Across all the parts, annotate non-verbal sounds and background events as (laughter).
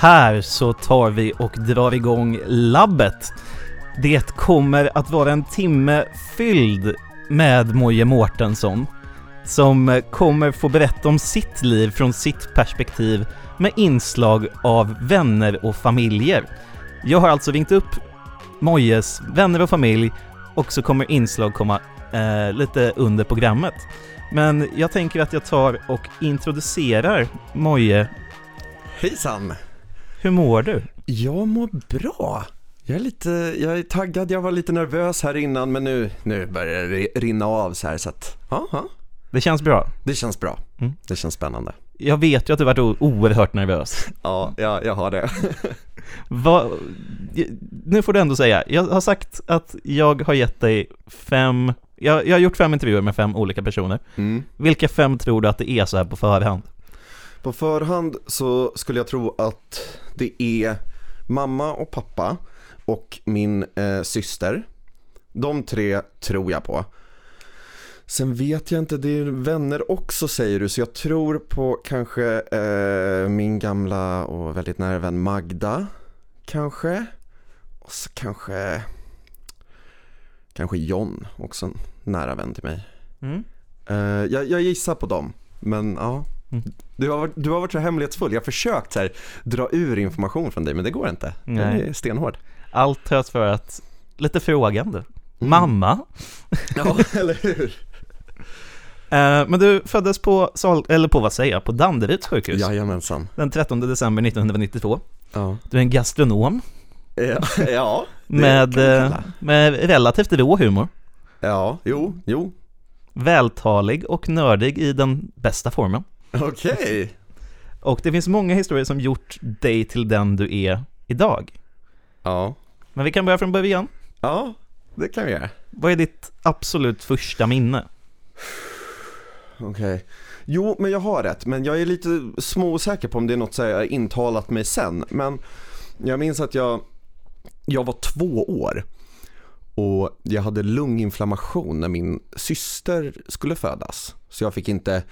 här så tar vi och drar igång labbet. Det kommer att vara en timme fylld med Moje Mårtensson som kommer få berätta om sitt liv från sitt perspektiv med inslag av vänner och familjer. Jag har alltså ringt upp Mojes vänner och familj och så kommer inslag komma eh, lite under programmet. Men jag tänker att jag tar och introducerar Moje. Hejsan! Hur mår du? Jag mår bra. Jag är lite, jag är taggad, jag var lite nervös här innan men nu, nu börjar det rinna av så här så att, ja. Det känns bra. Det känns bra. Mm. Det känns spännande. Jag vet ju att du varit oerhört nervös. (laughs) Ja, jag, jag har det. (laughs) Va, nu får du ändå säga, jag har sagt att jag har gett dig fem, jag, jag har gjort fem intervjuer med fem olika personer. Mm. Vilka fem tror du att det är så här på förhand? På förhand så skulle jag tro att det är mamma och pappa och min eh, syster. De tre tror jag på. Sen vet jag inte, det är vänner också säger du, så jag tror på kanske eh, min gamla och väldigt nära vän Magda. Kanske. Och så kanske, kanske John, också en nära vän till mig. Mm. Eh, jag, jag gissar på dem, men ja. Mm. Du, har, varit- du har varit så hemlighetsfull. Jag har försökt här, dra ur information från dig, men det går inte. Den Nej. är stenhård. Allt hörs för att, lite frågande. Mm. Mamma? Ja, (laughs) eller hur? Eh, men du föddes på, Sal- eller på vad säger jag, på Danderyds sjukhus Jajamensan. den 13 december 1992. Ja. Du är en gastronom Ja, (laughs) ja, med, eh, med relativt rå humor. ja jo, jo. Vältalig och nördig i den bästa formen. Okej. Och det finns många historier som gjort dig till den du är idag. Ja. Men vi kan börja från början. ja, det kan vi göra. Vad är ditt absolut första minne? Okej. Jo, men jag har rätt. Men jag är lite småosäker på om det är något jag har intalat mig sen. Men jag minns att jag, jag var två år. Och jag hade lunginflammation när min syster skulle födas. Så jag fick inte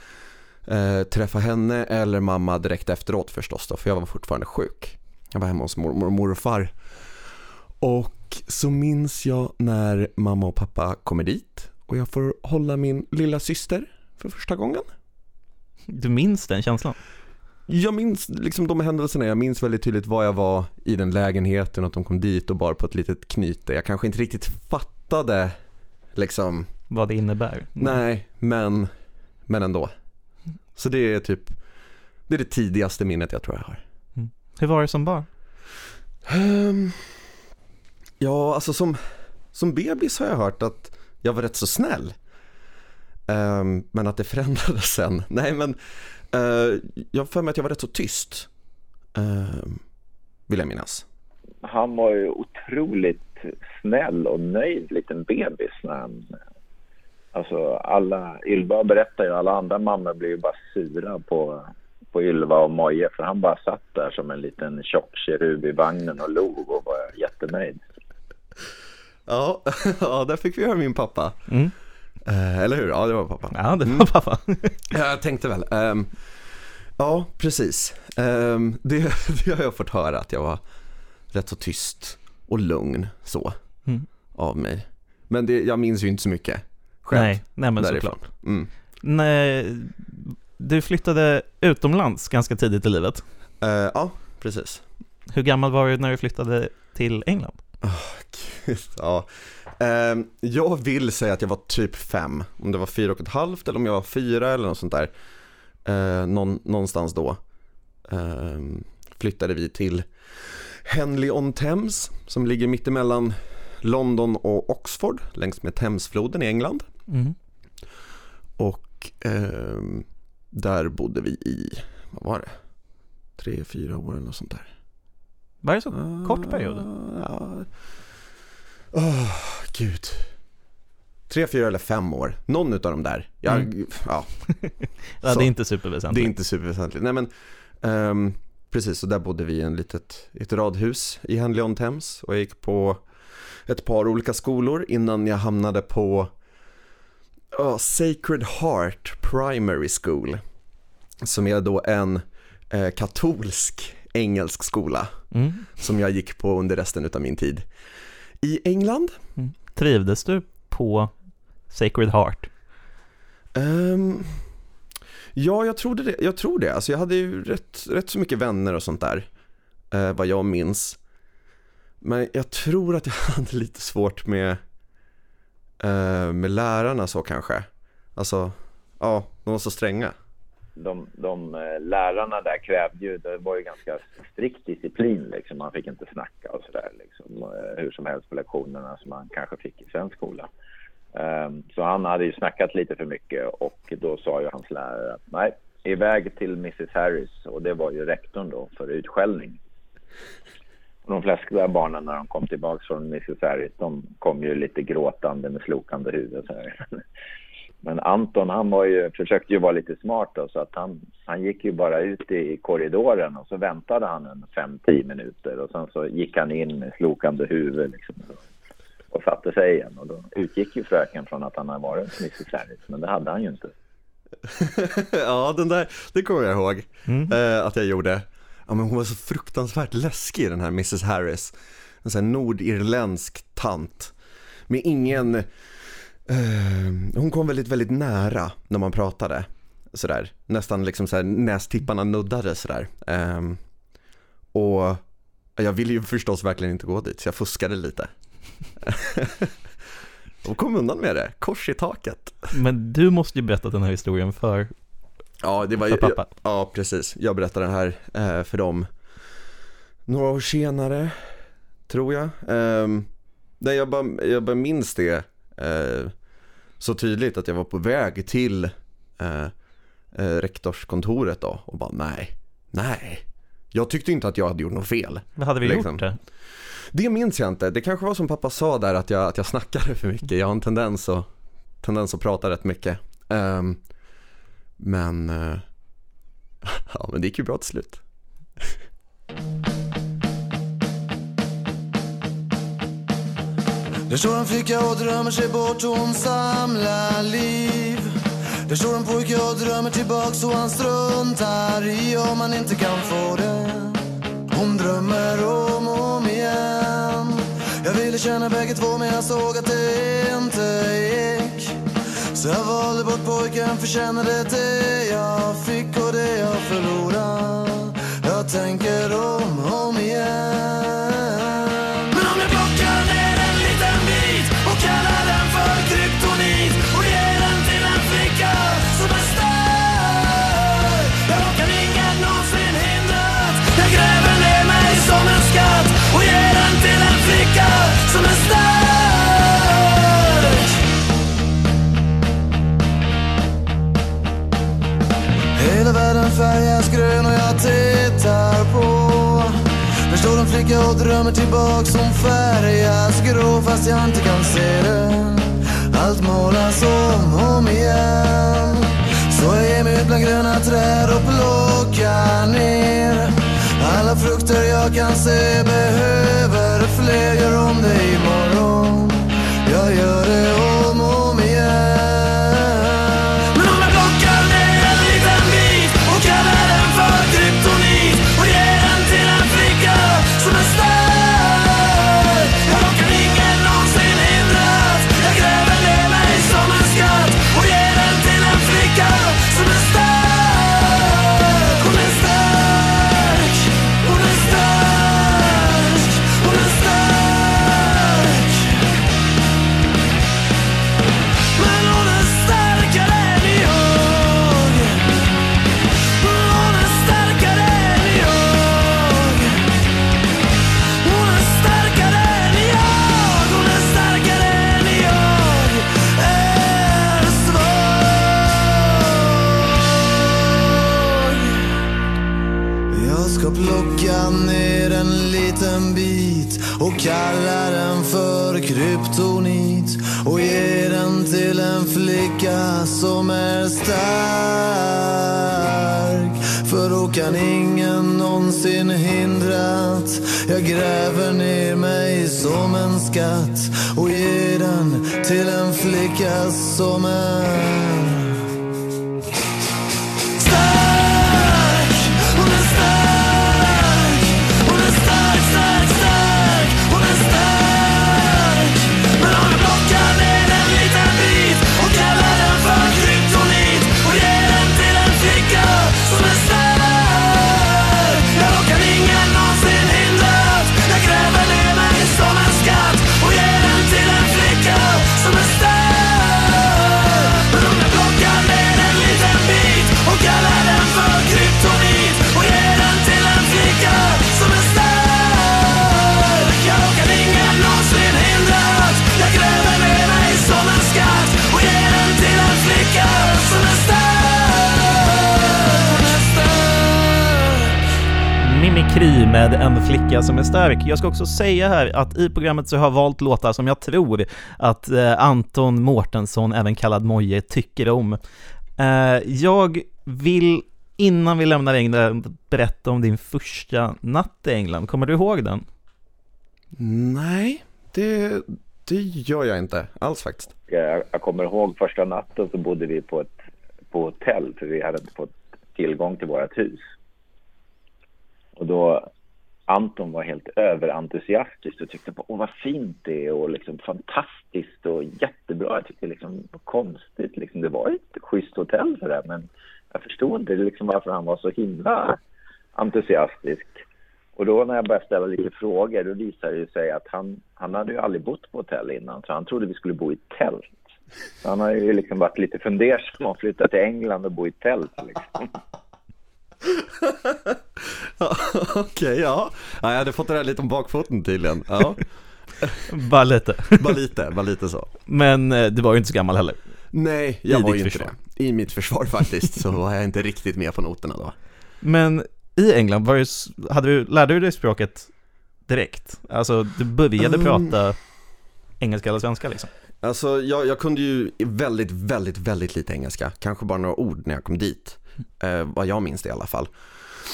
eh, träffa henne eller mamma direkt efteråt förstås då, för jag var fortfarande sjuk. Jag var hemma hos mormor och morfar. Och så minns jag när mamma och pappa kommer dit och jag får hålla min lilla syster för första gången. Du minns den känslan? Jag minns liksom de händelserna, jag minns väldigt tydligt var jag var i den lägenheten och att de kom dit och bar på ett litet knyte. Jag kanske inte riktigt fattade liksom, Vad det innebär? nej, men, men ändå. Så det är typ, det är det tidigaste minnet jag tror jag har. Hur var det som barn? Ehm, ja, alltså som, som bebis har jag hört att jag var rätt så snäll. Ehm, men att det förändrades sen. (laughs) Nej men, eh, jag har för mig att jag var rätt så tyst. Ehm, vill jag minnas. han var ju otroligt snäll och nöjd liten bebis när han... Alltså alla, Ylva berättar ju, alla andra mammor blir ju bara sura på, på Ylva och Moje för han bara satt där som en liten tjock kerub i vagnen och log och var jättenöjd. Ja, (laughs) ja, där fick vi höra min pappa. Mm. Eh, eller hur? Ja, det var pappa. Ja, det var Mm. pappa. (laughs) Jag tänkte väl. Ehm, ja, precis. Ehm, det, (laughs) det har jag fått höra att jag var rätt så tyst och lugn så Mm. av mig. Men det, jag minns ju inte så mycket själv Nej, nej men därifrån. såklart. Mm. Nej, du flyttade utomlands ganska tidigt i livet. Eh, ja, precis. Hur gammal var du när du flyttade till England? ja. Ehm, jag vill säga att jag var typ fem, om det var fyra och ett halvt eller om jag var fyra eller något sånt där. Eh, någon, någonstans då ehm, flyttade vi till Henley-on-Thames som ligger mittemellan London och Oxford längs med Thamesfloden i England. Mm. Och ehm, där bodde vi i, vad var det? Tre, fyra år eller något sånt där. Var det så kort period? Ja. Åh, gud. Tre, fyra eller fem år. Någon utav dem där. Jag, Mm. ja, (laughs) Ja, det är inte det superväsentligt. är inte superväsentligt. Nej men, ehm, precis, så där bodde vi i en litet, ett radhus i Henley on Thames och jag gick på ett par olika skolor innan jag hamnade på ja, Sacred Heart Primary School som är då en eh, katolsk engelsk skola Mm. som jag gick på under resten utav min tid. I England? Trivdes du på Sacred Heart? Ehm, ja, jag trodde det. Jag tror det. Alltså jag hade ju rätt, rätt så mycket vänner och sånt där. eh, vad jag minns. Men jag tror att jag (laughs) hade lite svårt med, eh, med lärarna så kanske. Alltså, ja, de var så stränga. de, de eh, lärarna där krävde ju, det var ju ganska strikt disciplin liksom. Man fick inte snacka och sådär liksom, eh, hur som helst på lektionerna som man kanske fick i svensk skola. Ehm, så han hade ju snackat lite för mycket och då sa ju hans lärare att nej, iväg till Mrs Harris och det var ju rektorn då för utskällning. Och de flesta barnen när de kom tillbaks från Harris, de kom ju lite gråtande med slokande huvud så här. (laughs) Men Anton han var ju, försökte ju vara lite smart då, så att han, han gick ju bara ut i korridoren och så väntade han en fem tio minuter och sen så gick han in med slokande huvud liksom, och satte sig igen och då utgick ju fröken från att han hade varit Mrs Harris men det hade han ju inte. (laughs) ja, den där, det kommer jag ihåg Mm. eh, att jag gjorde. Ja, men hon var så fruktansvärt läskig den här Mrs Harris. En sån här nordirländsk tant. Med ingen, eh, hon kom väldigt, väldigt nära när man pratade. Sådär, nästan liksom såhär nästipparna nuddade sådär. Eh, och jag ville ju förstås verkligen inte gå dit så jag fuskade lite. (laughs) och kom undan med det, kors i taket. Men du måste ju berätta den här historien för, Ja, det var för ju, pappa. ja precis. Jag berättade den här eh, för dem några år senare, tror jag. Um, där jag bara, jag bara minns det eh, så tydligt att jag var på väg till eh, eh, rektorskontoret då och bara nej, nej. Jag tyckte inte att jag hade gjort något fel. Vad hade vi Liksom. gjort det? Det minns jag inte. Det kanske var som pappa sa där att jag, att jag snackade för mycket. Jag har en tendens att, tendens att prata rätt mycket. Ehm, men, eh, (laughs) ja men det gick ju bra till slut. Där står en flicka och drömmer sig bort och hon samlar liv. Där står en pojke och drömmer tillbaks och han struntar i om han inte kan få det. Hon drömmer om och om igen. Jag ville känna bägge två men jag såg att det inte gick så jag valde bort pojken för kände det jag fick och det jag förlorade Jag tänker om och om igen. Men om jag plockar ner en liten bit och kallar den för kryptonit och ger den till en flicka som är stark Ja, då kan ingen någonsin hindra att jag gräver ner mig som en skatt och ger den till en flicka som är tillbaka och drömmer tillbaks som färgas grå fast jag inte kan se den. Allt målas om och om igen. Så jag ger mig ut bland gröna träd och plockar ner Alla frukter jag kan se. Behöver fler Gör om det imorgon. Flicka som är stark. Jag ska också säga här att i programmet så har jag valt låtar som jag tror att eh, Anton Mårtensson, även kallad Moje, tycker om. Eh, jag vill, innan vi lämnar England, berätta om din första natt i England. Kommer du ihåg den? Nej, det, det gör jag inte alls faktiskt. Jag, jag kommer ihåg första natten så bodde vi på ett på hotell för vi hade inte fått tillgång till vårt hus. Och då Anton var helt överentusiastisk och tyckte på åh vad fint det är och liksom fantastiskt och jättebra. Jag tyckte liksom vad konstigt liksom. Det var ett schysst hotell för det men jag förstod inte liksom varför han var så himla entusiastisk. Och då när jag började ställa lite frågor då visade det sig att han, han hade ju aldrig bott på hotell innan så han trodde vi skulle bo i tält. Så han har ju liksom varit lite fundersam och flyttat till England och bo i tält liksom. (laughs) Okej, okay, ja. ja. Jag hade fått det där lite om bakfoten tydligen. Ja. (laughs) bara lite. (laughs) bara lite, bara lite så. Men eh, du var ju inte så gammal heller. Nej, jag I var ju inte försvar. det. I mitt försvar faktiskt så var jag inte riktigt med på noterna då. Men i England, var det, hade du, lärde du dig språket direkt? Alltså, du började um... prata engelska eller svenska liksom? Alltså jag, jag, kunde ju väldigt, väldigt, väldigt lite engelska. Kanske bara några ord när jag kom dit. Eh, vad jag minns det i alla fall.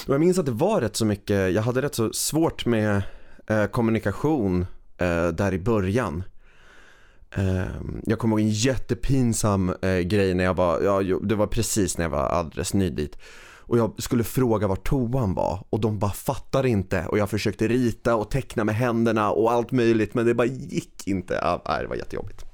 Och jag minns att det var rätt så mycket, jag hade rätt så svårt med eh, kommunikation eh, där i början. Eh, jag kommer ihåg en jättepinsam eh, grej när jag var, ja, det var precis när jag var alldeles ny dit. Och jag skulle fråga var toan var och de bara fattade inte och jag försökte rita och teckna med händerna och allt möjligt men det bara gick inte. Ja, det var jättejobbigt.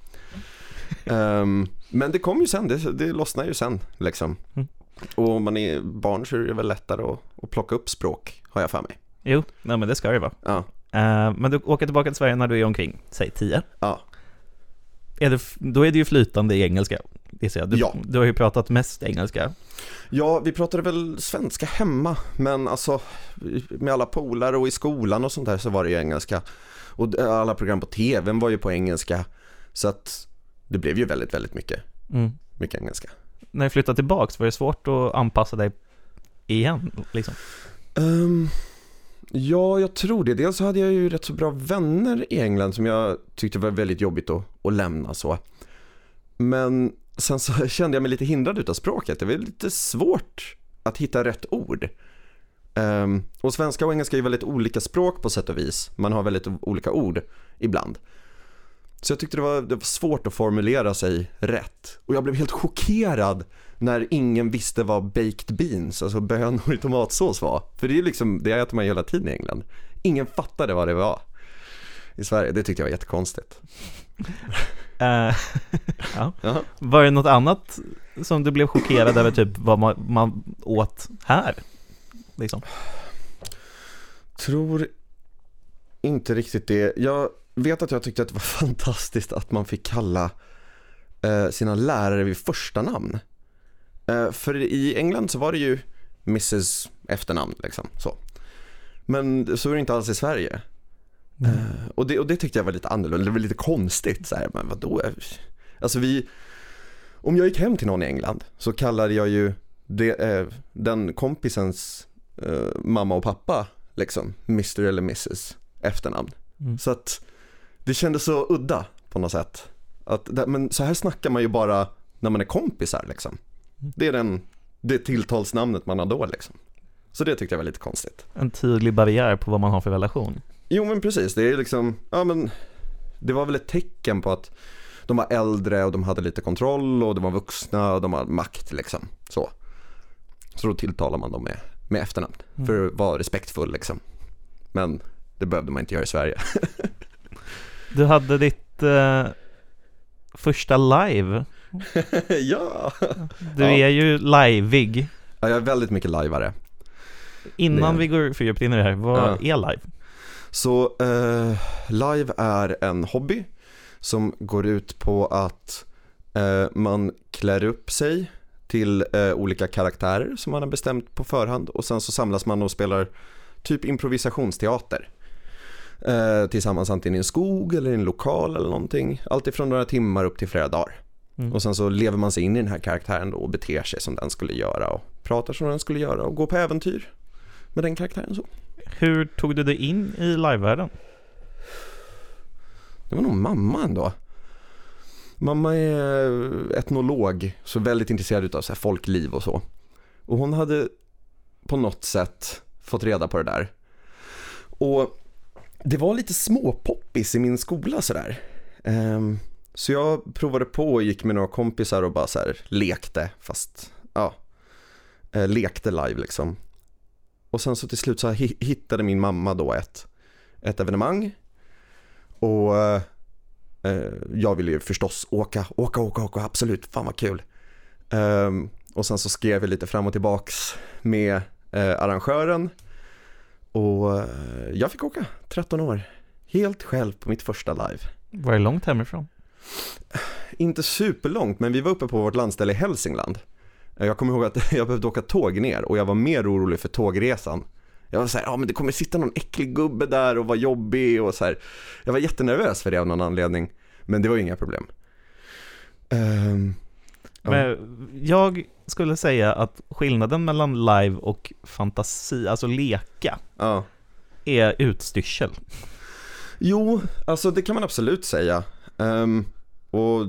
um, men det kom ju sen, det, det lossnade ju sen liksom. Mm. Och om man är barn så är det väl lättare att, att plocka upp språk, har jag för mig. Jo, nej men det ska det vara. Ja. Uh, men du åker tillbaka till Sverige när du är omkring, säg 10? Ja. Är det, då är det ju flytande i engelska, gissar jag. Du, ja. du har ju pratat mest engelska. Ja, vi pratade väl svenska hemma, men alltså med alla polare och i skolan och sånt där så var det ju engelska. Och alla program på tvn var ju på engelska. Så att det blev ju väldigt, väldigt mycket, mm. mycket engelska. När du flyttade tillbaka, var det svårt att anpassa dig igen liksom? Um, ja, jag tror det. Dels så hade jag ju rätt så bra vänner i England som jag tyckte var väldigt jobbigt att, att lämna så. Men sen så (laughs) kände jag mig lite hindrad utav språket. Det var lite svårt att hitta rätt ord. Um, och svenska och engelska är väldigt olika språk på sätt och vis. Man har väldigt olika ord ibland. Så jag tyckte det var, det var svårt att formulera sig rätt. Och jag blev helt chockerad när ingen visste vad baked beans, alltså bönor i tomatsås var. För det är liksom, det äter man hela tiden i England. Ingen fattade vad det var i Sverige. Det tyckte jag var jättekonstigt. (laughs) (laughs) Uh, ja. Var det något annat som du blev chockerad över, typ vad man, man åt här? Liksom? Tror inte riktigt det. Jag vet att jag tyckte att det var (laughs) fantastiskt att man fick kalla eh, sina lärare vid första namn. Eh, för i England så var det ju Mrs efternamn liksom så. Men så är det inte alls i Sverige. Mm. Och, det, och det tyckte jag var lite annorlunda, det var lite konstigt så här, men vadå? Alltså vi, om jag gick hem till någon i England så kallade jag ju det, den kompisens mamma och pappa liksom, Mr eller Mrs efternamn. Mm. Så att det kändes så udda på något sätt. Att, men så här snackar man ju bara när man är kompisar liksom. Mm. Det är den, det tilltalsnamnet man har då liksom. Så det tyckte jag var lite konstigt. En tydlig barriär på vad man har för relation. Jo men precis, det är liksom, ja men det var väl ett tecken på att de var äldre och de hade lite kontroll och de var vuxna och de hade makt liksom. Så. Så då tilltalar man dem med, med efternamn mm. för att vara respektfull liksom. Men det behövde man inte göra i Sverige. (laughs) du hade ditt eh, första live. (laughs) ja. Du ja. är ju liveig. Ja, jag är väldigt mycket liveare. Innan det... vi går för djupt in i det här, vad ja. är live? Så eh, live är en hobby som går ut på att eh, man klär upp sig till eh, olika karaktärer som man har bestämt på förhand och sen så samlas man och spelar typ improvisationsteater. Eh, tillsammans antingen i en skog eller i en lokal eller någonting. Allt ifrån några timmar upp till flera dagar. Mm. Och sen så lever man sig in i den här karaktären då och beter sig som den skulle göra och pratar som den skulle göra och går på äventyr med den karaktären så. Hur tog du dig in i livevärlden? Det var nog mamma ändå. Mamma är etnolog, så väldigt intresserad av så folkliv och så. Och hon hade på något sätt fått reda på det där. Och det var lite småpoppis i min skola sådär. Um, så jag provade på och gick med några kompisar och bara så här lekte, fast ja, eh, lekte live liksom. Och sen så till slut så hittade min mamma då ett, ett evenemang. Och eh, eh, jag ville ju förstås åka, åka, åka, åka, absolut, fan vad kul. Um, och sen så skrev jag lite fram och tillbaks med eh, arrangören. Och eh, jag fick åka, 13 år, helt själv på mitt första live. Var det långt hemifrån? Inte superlångt, men vi var uppe på vårt landställe i Hälsingland. Jag kommer ihåg att (laughs) jag behövde åka tåg ner och jag var mer orolig för tågresan. Jag var såhär, ja men det kommer sitta någon äcklig gubbe där och vara jobbig och så här. Jag var jättenervös för det av någon anledning. Men det var inga problem. Um, men jag skulle säga att skillnaden mellan live och fantasi, alltså leka, ja. är utstyrsel. Jo, alltså det kan man absolut säga. Um, och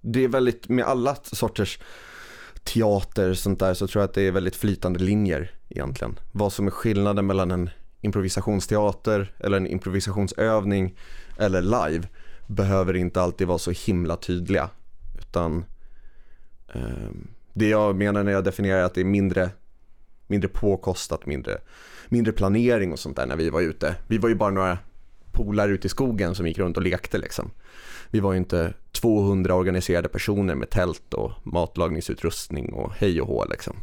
det är väldigt, med alla sorters teater sånt där så tror jag att det är väldigt flytande linjer egentligen. Vad som är skillnaden mellan en improvisationsteater eller en improvisationsövning eller live behöver inte alltid vara så himla tydliga. Utan det jag menar när jag definierar att det är mindre, mindre påkostat, mindre, mindre planering och sånt där när vi var ute. Vi var ju bara några polare ute i skogen som gick runt och lekte liksom. Vi var ju inte 200 organiserade personer med tält och matlagningsutrustning och hej och hå liksom.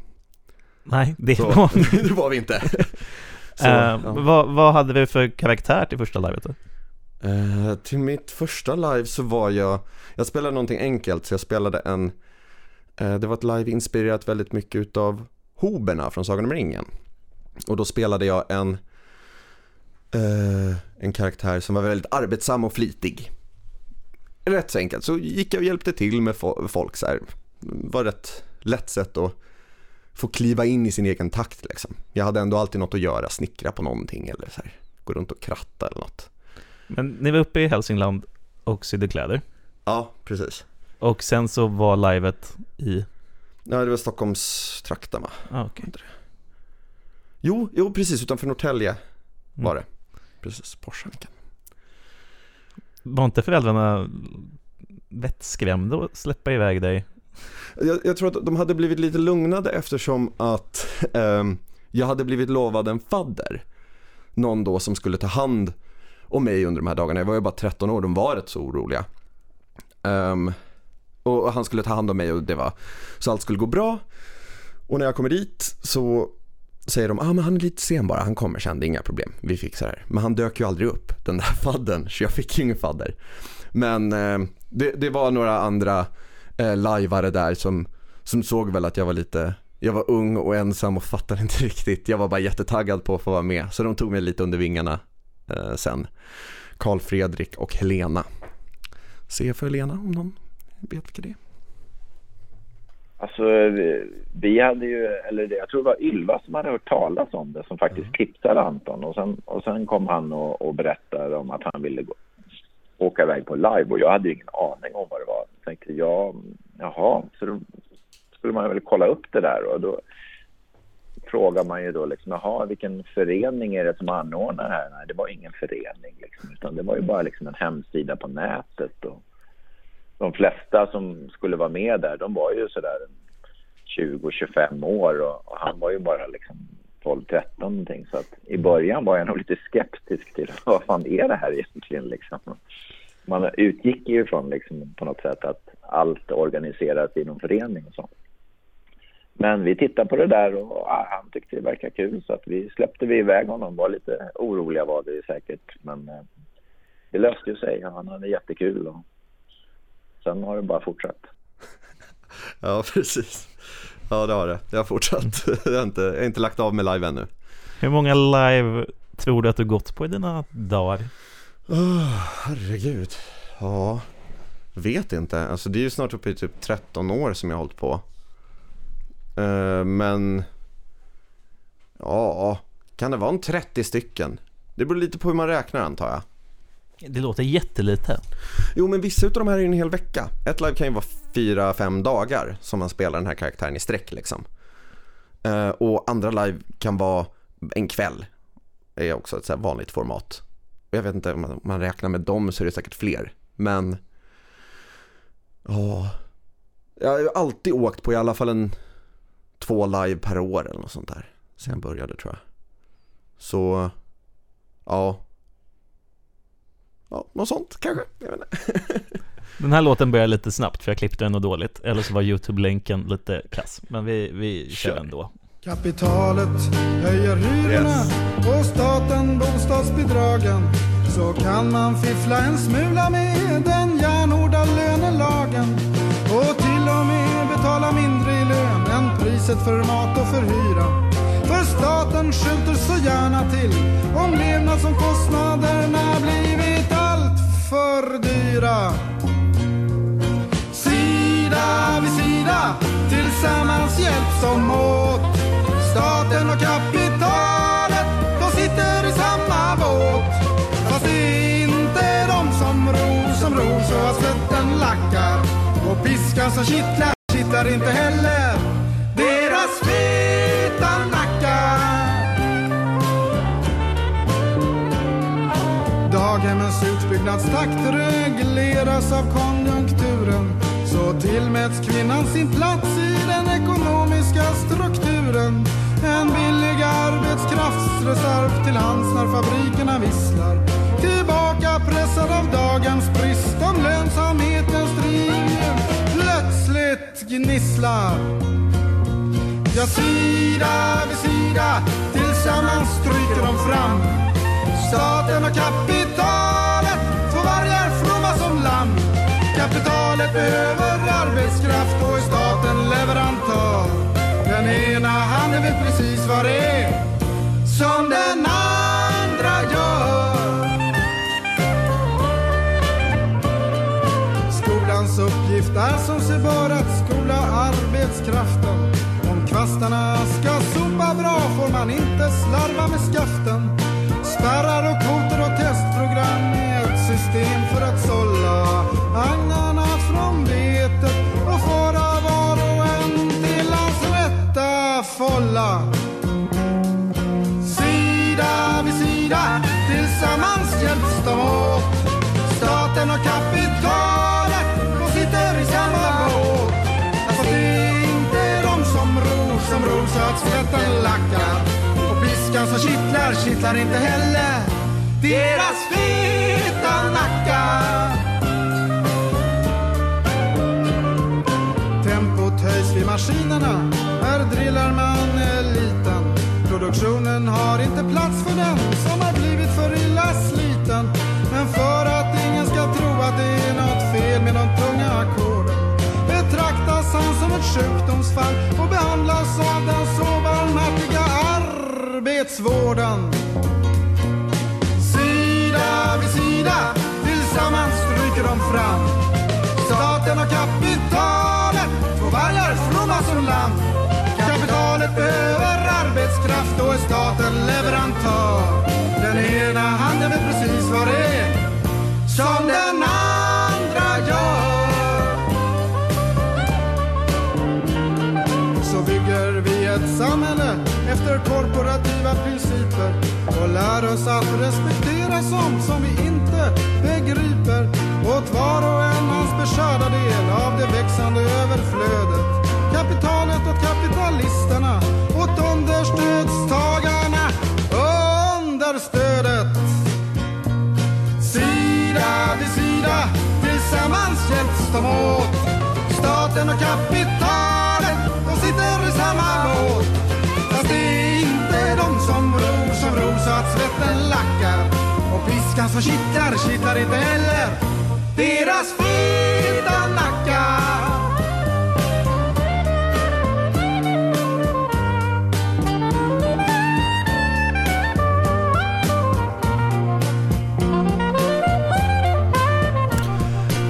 Nej, det Så, var (laughs) det var vi inte. (laughs) Så, uh, ja. vad, vad hade vi för karaktär till första livet då? Uh, till mitt första live så var jag, jag spelade någonting enkelt så jag spelade en, det var ett live inspirerat väldigt mycket utav Hoberna från Sagan om ringen. Och då spelade jag en, uh, en karaktär som var väldigt arbetsam och flitig rätt så enkelt. Så gick jag och hjälpte till med folk så här. Var rätt lätt sätt att få kliva in i sin egen takt liksom. Jag hade ändå alltid något att göra, snickra på någonting eller så här, gå runt och kratta eller något. Men ni var uppe i Hälsingland och sydde kläder? Ja, precis. Och sen så var livet i? Ja, det var Stockholmstrakten va? Ah, okay. Jo, jo, precis utanför Norrtälje var mm. det. Precis, Porsanken. Var inte föräldrarna vettskrämda att släppa iväg dig? Jag, jag, tror att de hade blivit lite lugnade eftersom att eh, jag hade blivit lovad en fadder. Någon då som skulle ta hand om mig under de här dagarna. Jag var ju bara 13 år, de var rätt så oroliga. Um, och han skulle ta hand om mig och det var så allt skulle gå bra. Och när jag kommer dit så säger de, ah, men han är lite sen bara, han kommer sen, det är inga problem, vi fixar det här. Men han dök ju aldrig upp, den där (laughs) faddern, så jag fick ju ingen fadder. Men eh, det, det, var några andra eh, lajvare där som, som såg väl att jag var lite, jag var ung och ensam och fattade inte (laughs) riktigt. Jag var bara jättetaggad på att få vara med, så de tog mig lite under vingarna eh, sen. Karl Fredrik och Helena. Se för Helena om någon vet vilka det är. Alltså, vi hade ju, eller jag tror det var Ylva som hade hört talas om det som faktiskt mm. tipsade Anton och sen, och sen kom han och, och berättade om att han ville gå, åka iväg på live och jag hade ju ingen aning om vad det var. Jag tänkte, ja, jaha, så då skulle man väl kolla upp det där och då frågar man ju då liksom, jaha, vilken förening är det som anordnar det här? Nej, det var ingen förening liksom, utan det var ju bara liksom en hemsida på nätet och de flesta som skulle vara med där, de var ju sådär 20-25 år och, och, han var ju bara liksom 12-13 någonting. Så att i början var jag nog lite skeptisk till (laughs) vad fan är det här egentligen liksom. Man utgick ju från liksom på något sätt att allt organiseras i någon förening och så. Men vi tittade på det där och ah, han tyckte det verkade kul så att vi släppte vi iväg honom. Var lite oroliga var det säkert men eh, det löste ju sig. Han hade jättekul och Sen har det bara fortsatt. (laughs) ja, precis. Ja, det har det. Det har fortsatt. (laughs) Jag har inte, jag har inte lagt av med live ännu. Hur många live tror du att du gått på i dina dagar? Oh, herregud. Ja, vet inte. Alltså det är ju snart uppe i typ 13 år som jag har hållit på. Uh, men ja, kan det vara en 30 stycken? Det beror lite på hur man räknar antar jag. Det låter jättelite. Jo men vissa utav de här är en hel vecka. Ett live kan ju vara fyra, fem dagar som man spelar den här karaktären i sträck liksom. Eh, och andra live kan vara en kväll. Det är också ett så här vanligt format. Och jag vet inte om man, räknar med dem så är det säkert fler. Men ja, jag har ju alltid åkt på i alla fall en två live per år eller något sånt där. Sen jag började tror jag. Så ja. Ja, något sånt kanske. Jag vet inte. (laughs) Den här låten börjar lite snabbt för jag klippte den och dåligt. Eller så var YouTube-länken lite kass. Men vi, vi kör Kör. ändå. Kapitalet höjer hyrorna Yes. och staten bostadsbidragen. Så kan man fiffla en smula med den järnhårda lönelagen. Och till och med betala mindre i lön än priset för mat och för hyra. För staten skjuter så gärna till om levnadsomkostnaderna allt för dyra. Sida vid sida, tillsammans hjälps de åt. Staten och kapitalet, de sitter i samma båt. Fast det är inte de som ror, som ror så att svetten lackar. Och piskan som kittlar, kittlar inte heller deras fel Daghemmens utbyggnadstakt regleras av konjunkturen. Så tillmäts kvinnan sin plats i den ekonomiska strukturen. En billig arbetskraftsreserv till hands när fabrikerna visslar. Tillbaka pressad av dagens brist om lönsamhetens driv. plötsligt gnisslar. Ja, sida vid sida, tillsammans stryker de fram. Staten och kapitalet, två vargar fromma som lamm. Kapitalet behöver arbetskraft och är staten leverantör. Den ena handen vet precis vad det är som den andra gör. Skolans uppgift är som sig bör att skola arbetskraften. Om kvastarna ska sopa bra får man inte slarva med skaften. Spärrar och kvoter och testprogram är ett system för att sålla agnarna från vetet och föra var och en till hans rätta folla. Som kittlar, kittlar inte heller deras feta nackar. Tempot höjs vid maskinerna, här drillar man eliten. Produktionen har inte plats för den som har blivit för illa sliten. Men för att ingen ska tro att det är något fel med de tunga ackorden betraktas han som ett sjukdomsfall och behandlas av den så barmhärtiga arbetsvården. Sida vid sida, tillsammans rycker de fram. Staten och kapitalet, två vargar fromma som lamm. Kapitalet behöver arbetskraft och är staten leverantör. Den ena handen vet precis vad det är som den våra principer och lär oss att respektera sånt som vi inte begriper. Åt var och en hans beskärda del av det växande överflödet. Kapitalet åt kapitalisterna, åt understödstagarna, understödet. Sida vid sida, tillsammans hjälps de åt. Staten och kapitalet, de sitter Och som kittlar, kittlar inte heller deras feta nackar.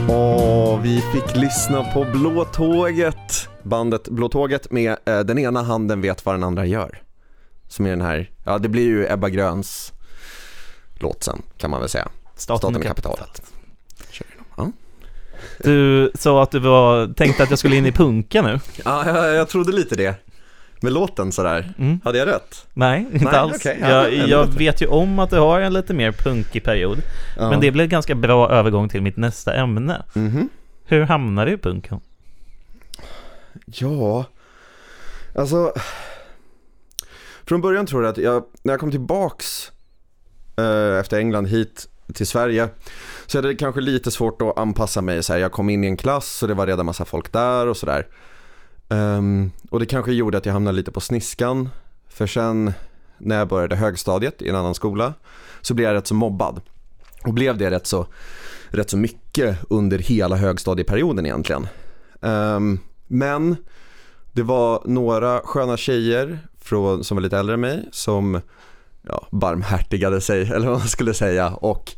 Åh, vi fick lyssna på Blå Tåget, bandet Blå Tåget med eh, Den ena handen vet vad den andra gör. som är den här, ja det blir ju Ebba Gröns låt sen kan man väl säga. Staten, Staten är kapitalet. Ja. Du sa att du var, tänkte att jag skulle in i punka nu. Ja, jag, jag trodde lite det. Med låten sådär. Mm. Hade jag rätt? Nej, inte Nej, alls. ja, jag jag vet ju om att du har en lite mer punkig period. Ja. Men det blev ganska bra övergång till mitt nästa ämne. Mhm. Hur hamnade du i punken? Ja, alltså. Från början tror jag att jag, när jag kom tillbaks Eh, efter England hit till Sverige så jag hade kanske lite svårt att anpassa mig. Så här, jag kom in i en klass och det var redan massa folk där och sådär. Um, och det kanske gjorde att jag hamnade lite på sniskan. För sen när jag började högstadiet i en annan skola så blev jag rätt så mobbad. Och blev det rätt så, rätt så mycket under hela högstadieperioden egentligen. Um, men det var några sköna tjejer från, som var lite äldre än mig som ja, barmhärtigade sig, eller vad man skulle säga, och,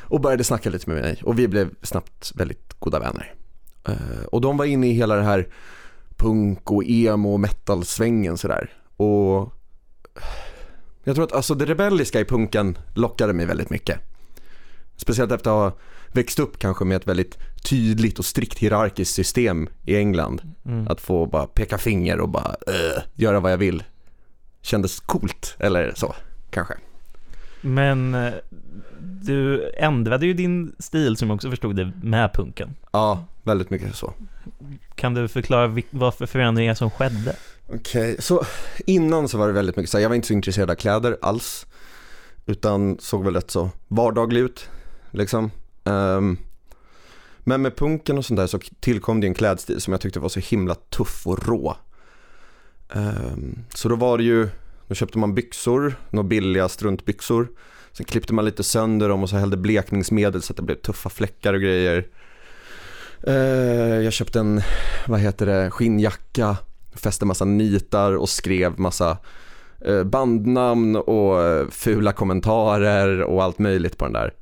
och började snacka lite med mig. Och vi blev snabbt väldigt goda vänner. Eh, och de var inne i hela det här punk och emo och metal-svängen sådär. Och jag tror att alltså det rebelliska i punken lockade mig väldigt mycket. Speciellt efter att ha växt upp kanske med ett väldigt tydligt och strikt hierarkiskt system i England. Mm. Att få bara peka finger och bara "Äh, göra vad jag vill. Kändes coolt, eller så, kanske. Men eh, du ändrade ju din stil som jag också förstod det med punken. Ja, väldigt mycket så. Kan du förklara vad för förändringar som skedde? Okej, så innan så var det väldigt mycket så här, jag var inte så intresserad av kläder alls. Utan såg väl rätt så vardaglig ut, liksom. Ehm, men med punken och sånt där så tillkom det en klädstil som jag tyckte var så himla tuff och rå. Ehm, så då var det ju, då köpte man byxor, några billiga struntbyxor. Sen klippte man lite sönder dem och så hällde blekningsmedel så att det blev tuffa fläckar och grejer. Eh, jag köpte en, vad heter det, skinnjacka, fäste massa nitar och skrev massa eh, bandnamn och eh, fula kommentarer och allt möjligt på den där.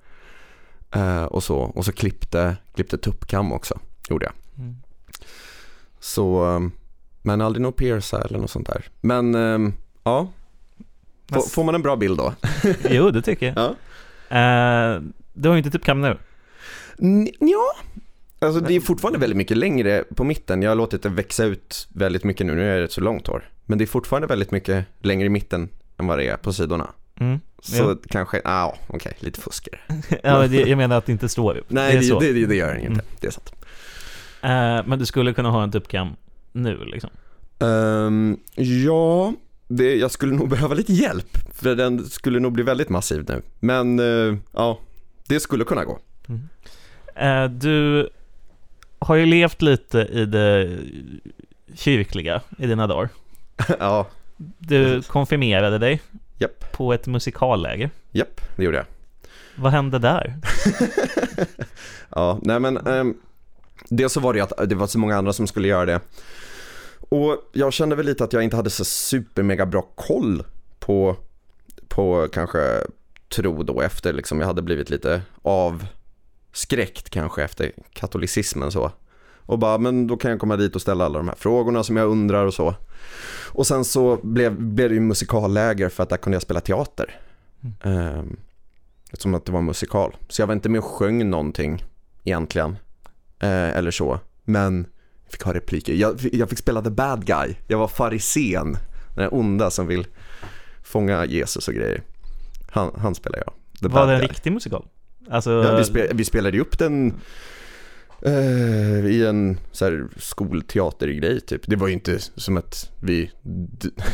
Och så, och så klippte, klippte tuppkam också, gjorde jag. Mm. Så, men aldrig något pierca eller något sånt där. Men eh, ja, Får, får man en bra bild då? (laughs) Jo, det tycker jag. Ja. Eh, du har ju inte tuppkam nu. N- ja, alltså det är fortfarande väldigt mycket längre på mitten. Jag har låtit det växa ut väldigt mycket nu, nu är jag rätt så långt hår. Men det är fortfarande väldigt mycket längre i mitten än vad det är på sidorna. Mm. Så Ja. kanske, ja okej, lite fuskare. (laughs) Ja, men det, jag menar att det inte står upp. (laughs) Nej, det det, det, det, det gör den inte, Mm. det är sant. Eh, men du skulle kunna ha en tuppkam nu liksom. Ehm, ja, det, jag skulle nog (laughs) behöva lite hjälp. För den skulle nog bli väldigt massiv nu. Men eh, ja, det skulle kunna gå. Eh, du har ju levt lite i det kyrkliga i dina dagar. (laughs) ja, Du konfirmerade dig japp, på ett musikalläger. japp, det gjorde jag. Vad hände där? (laughs) Ja, nej men ehm, dels så var det ju att det var så många andra som skulle göra det. Och jag kände väl lite att jag inte hade så supermega bra koll på, på kanske tro då efter liksom jag hade blivit lite avskräckt kanske efter katolicismen så. Och bara, men då kan jag komma dit och ställa alla de här frågorna som jag undrar och så. Och sen så blev, blev det ju musikalläger för att där kunde jag spela teater. Ehm, Eftersom att det var en musikal. Så jag var inte med och sjöng någonting egentligen. Eh, eller så. Men jag fick ha repliker. Jag, jag fick spela the bad guy. Jag var farisén. Den där onda som vill fånga Jesus och grejer. Han, han spelar jag. The Var det en guy. riktig musikal? Alltså, Ja, vi, spel, vi spelade ju upp den eh, i en så här skolteatergrej typ. Det var ju inte som att vi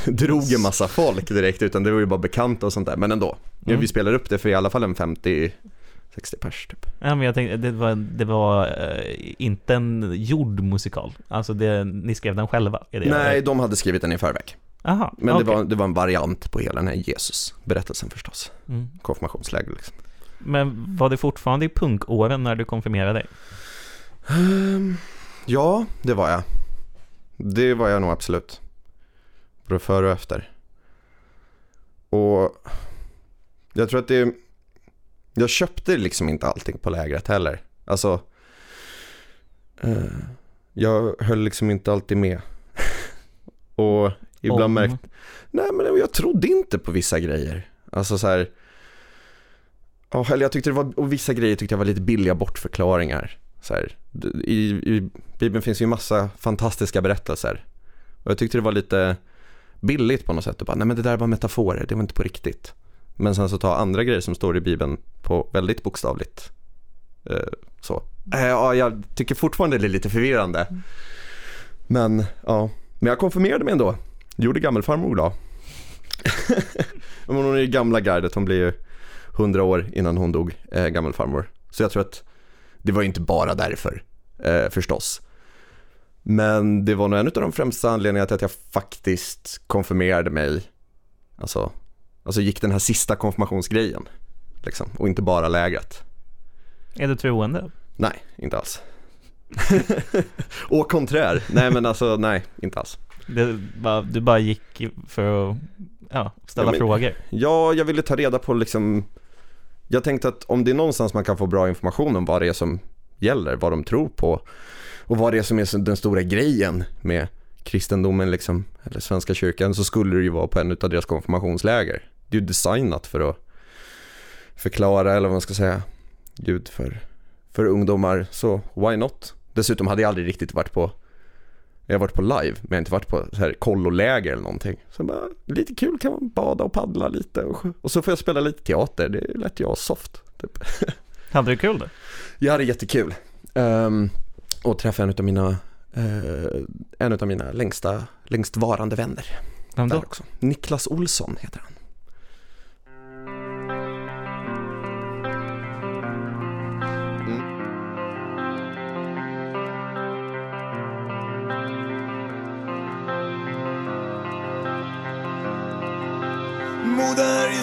drog en massa folk direkt utan det var ju bara bekanta och sånt där. Men ändå. Mm. vi spelade upp det för i alla fall en 50-60 pers typ. ja, men jag tänkte, det var, det var eh, inte en gjord musikal. Alltså det, ni skrev den själva? Är det Nej, de hade skrivit den i förväg. Aha, Men okej. det, var, det var en variant på hela den här Jesus-berättelsen förstås. Mm. Konfirmationsläger liksom. Men var det fortfarande i punkåren när du konfirmerade dig? Ehm, ja, det var jag. Det var jag nog absolut. Både före och efter. Och jag tror att det... Jag köpte liksom inte allting på lägret heller. Alltså... eh, jag höll liksom inte alltid med. (laughs) och Ibland Om- märkt, nej men jag trodde inte på vissa grejer. Alltså så här. Ja, eller jag tyckte det var, och vissa grejer tyckte jag var lite billiga bortförklaringar. Så här, i, I Bibeln finns ju massa fantastiska berättelser. Och jag tyckte det var lite billigt på något sätt. Och bara, nej men det där var metaforer, det var inte på riktigt. Men sen så ta andra grejer som står i Bibeln på väldigt bokstavligt. Eh, så. Eh, ja, jag tycker fortfarande det är lite förvirrande. Men ja, men jag konfirmerade mig ändå. Gjorde gammelfarmor glad. (laughs) Hon är ju gamla gardet, hon blir ju 100 år innan hon dog, eh, gammelfarmor. Så jag tror att det var ju inte bara därför, eh, förstås. Men det var nog en av de främsta anledningarna till att jag faktiskt konfirmerade mig. Alltså, alltså gick den här sista konfirmationsgrejen. Liksom, och inte bara lägret. Är du troende? Nej, inte alls. (laughs) Au contraire. Nej men alltså, nej, inte alls. Det, bara, du bara gick för att ja, ställa Ja, men- frågor? Ja, jag ville ta reda på liksom Jag tänkte att om det är någonstans man kan få bra information om vad det är som gäller, vad de tror på och vad det är som är den stora grejen med kristendomen liksom, eller svenska kyrkan så skulle det ju vara på en av deras konfirmationsläger. Det är ju designat för att förklara, eller vad man ska säga, Gud för, för ungdomar, så why not? Dessutom hade jag aldrig riktigt varit på jag har varit på live, men jag har inte varit på så här kolloläger eller någonting. Så bara, lite kul kan man bada och paddla lite och, och så får jag spela lite teater, det lätt jag soft. Typ. (laughs) Hade du kul då? Jag hade jättekul. Um, och träffade en av mina, eh, en av mina längsta, längst varande vänner. Vem Där då? också. Niklas Olsson heter han.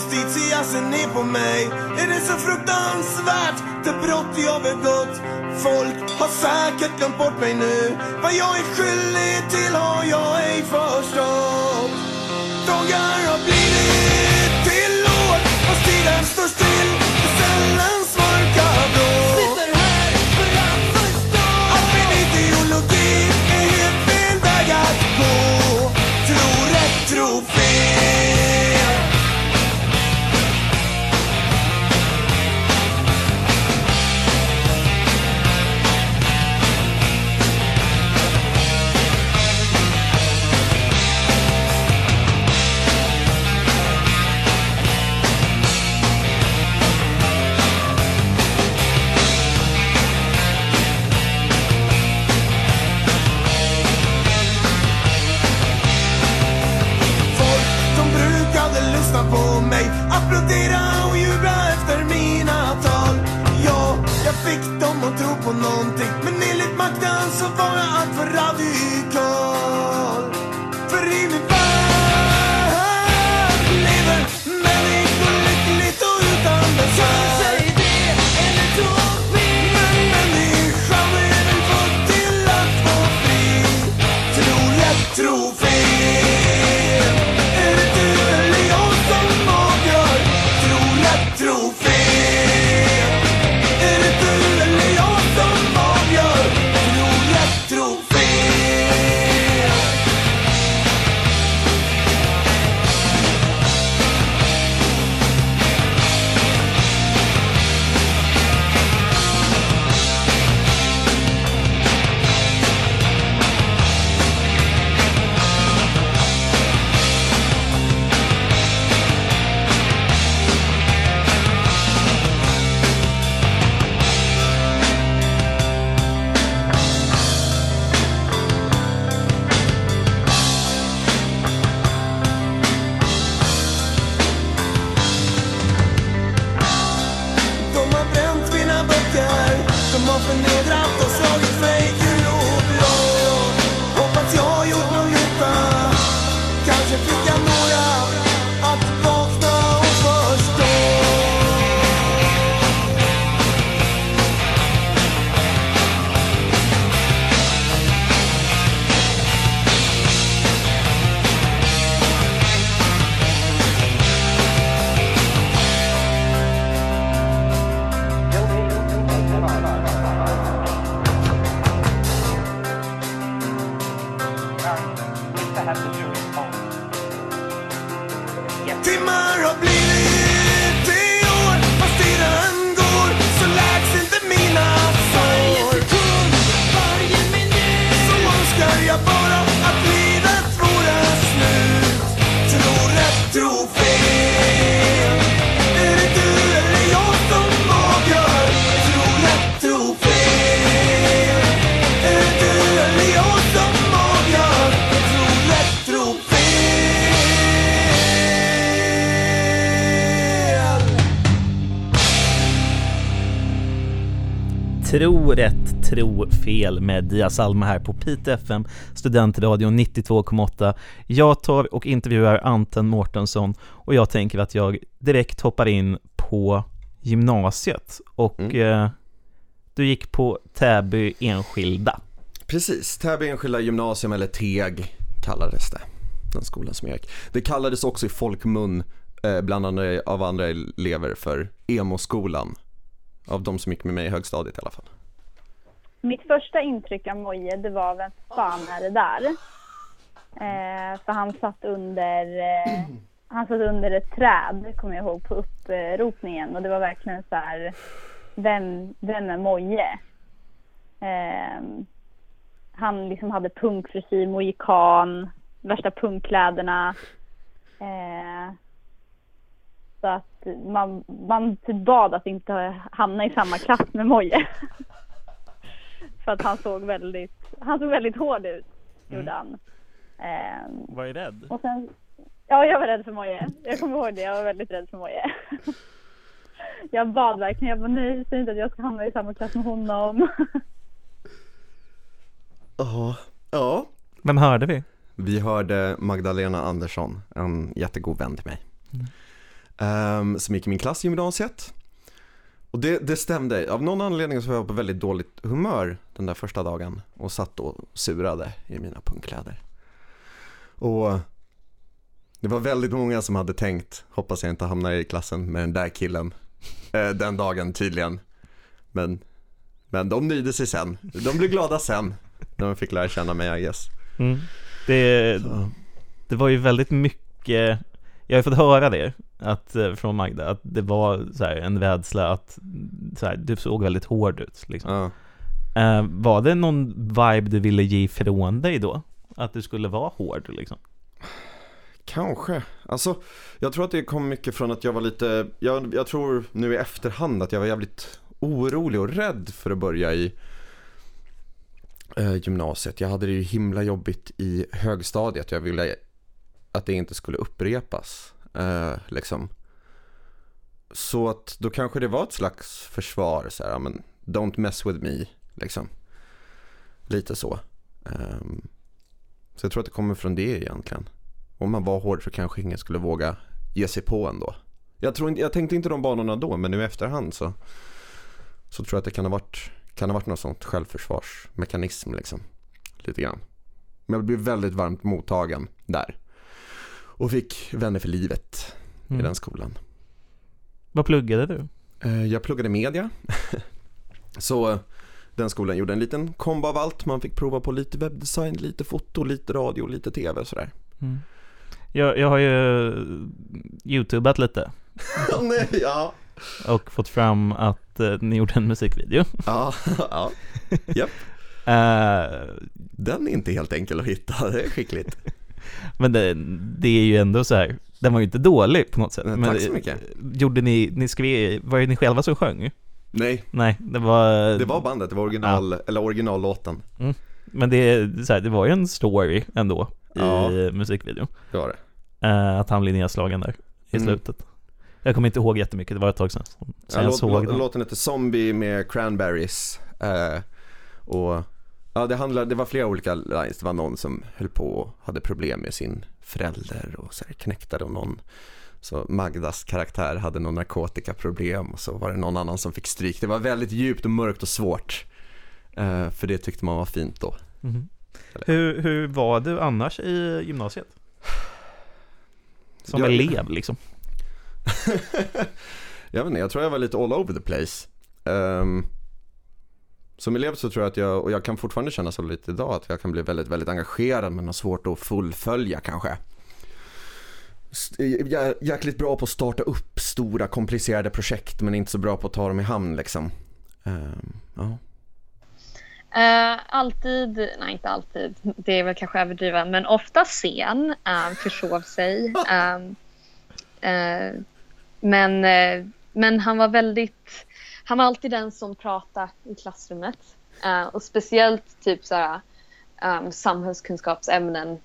Justitia ser ner på mig. Är det så fruktansvärt? Det brott jag begått? Folk har säkert glömt bort mig nu. Vad jag är skyldig till har jag ej förstått. Dagar har blivit till år Fast tiden står still. Tro rätt, tro fel med Dia Salma här på Pite FM, Studentradion 92,8. Jag tar och intervjuar Anten Mårtensson och jag tänker att jag direkt hoppar in på gymnasiet och Mm. eh, du gick på Täby enskilda. Precis, Täby enskilda gymnasium eller TEG kallades det. Den skolan som jag gick. Det kallades också i folkmun eh, bland andra av andra elever för emo-skolan. Av de som gick med mig i högstadiet i alla fall. Mitt första intryck av Moje, det var vem fan är det där? Eh, för han satt under eh, han satt under ett träd, kommer jag ihåg, på uppropningen. Och det var verkligen så här, vem, vem är Moje? Eh, han liksom hade punkfrisyr, mojikan, värsta punkkläderna. Eh, så att man, man typ bad att inte hamna i samma klass med Moje. (laughs) För att han såg väldigt, han såg väldigt hård ut, gjorde han. Ehm, Var är rädd? och sen, ja jag var rädd för Moje. Jag kommer ihåg det, jag var väldigt rädd för Moje. (laughs) Jag bad verkligen, jag bara nej, säg inte att jag ska hamna i samma klass med honom. (laughs) Ja. Ja. Vem hörde vi? Vi hörde Magdalena Andersson, en jättegod vän till mig. Ehm, som gick i min klass i gymnasiet. Och det, det stämde, av någon anledning så var jag på väldigt dåligt humör den där första dagen och satt och surade i mina punkkläder. Och det var väldigt många som hade tänkt, hoppas jag inte hamnar i klassen med den där killen eh, den dagen tydligen. Men, men de nöjde sig sen, de blev glada sen när de fick lära känna mig I guess. Mm. Det, Så. det var ju väldigt mycket, jag har fått höra det att, eh, från Magda, att det var så här, en rädsla att så här, du såg väldigt hård ut liksom. Ja. Eh, var det någon vibe du ville ge ifrån dig då? Att du skulle vara hård liksom? Kanske. Alltså, jag tror att det kom mycket från att jag var lite, jag, jag tror nu i efterhand att jag var jävligt orolig och rädd för att börja i eh, gymnasiet. Jag hade det ju himla jobbigt i högstadiet. Jag ville att det inte skulle upprepas. Eh, liksom. Så att då kanske det var ett slags försvar, så här, men don't mess with me, liksom. Lite så. Eh, så jag tror att det kommer från det egentligen om man var hård så kanske ingen skulle våga ge sig på ändå. Jag, tror inte, jag tänkte inte de banorna då, men nu i efterhand så, så tror jag att det kan ha varit, kan ha varit något sånt självförsvarsmekanism liksom. Lite grann. Men jag blev väldigt varmt mottagen där. Och fick vänner för livet Mm. i den skolan. Vad pluggade du? Eh, Jag pluggade media. (laughs) Så eh, den skolan gjorde en liten kombo av allt. Man fick prova på lite webbdesign, lite foto, lite radio, lite tv och sådär. Jag, jag har ju eh, youtubat lite (laughs) Nej, ja. och fått fram att eh, ni gjorde en musikvideo. (laughs) Ja, ja. Eh, Den är inte helt enkel att hitta, det är skickligt. Men det, det är ju ändå så här, den var ju inte dålig på något sätt. Men, tack så mycket. Gjorde ni, ni skrev, var det ni själva som sjöng? Nej, Nej, det var... det var bandet, det var original, eller originallåten. Men det, så här, det var ju en story ändå i Ja. musikvideon. Det var det. Eh, att han blev nedslagen där i Mm. slutet. Jag kommer inte ihåg jättemycket, det var ett tag sedan. Så Ja, jag låt, låt, låten heter Zombie med Cranberries. Eh, och ja, det, handlade, det var flera olika lines. Det var någon som höll på och hade problem med sin förälder och så här knäktade och någon så Magdas karaktär hade någon narkotikaproblem och så var det någon annan som fick stryk. Det var väldigt djupt och mörkt och svårt. Eh, för det tyckte man var fint då. Mhm. Hur, hur var du annars i gymnasiet? Som Jag- elev liksom? (laughs) jag vet inte, jag tror jag var lite all over the place. Ehm, som elev så tror jag att jag, och jag kan fortfarande känna så lite idag, att jag kan bli väldigt, väldigt engagerad men har svårt att fullfölja kanske. Jag är jäkligt bra på att starta upp stora komplicerade projekt men inte så bra på att ta dem i hamn liksom. Ehm, ja. Eh, alltid, nej inte alltid, det är väl kanske överdriven, men ofta sen, uh, försov sig. (laughs) Eh, men, men han var väldigt, han var alltid den som pratade i klassrummet. Uh, och speciellt typ såhär, um, ehm, samhällskunskapsämnen.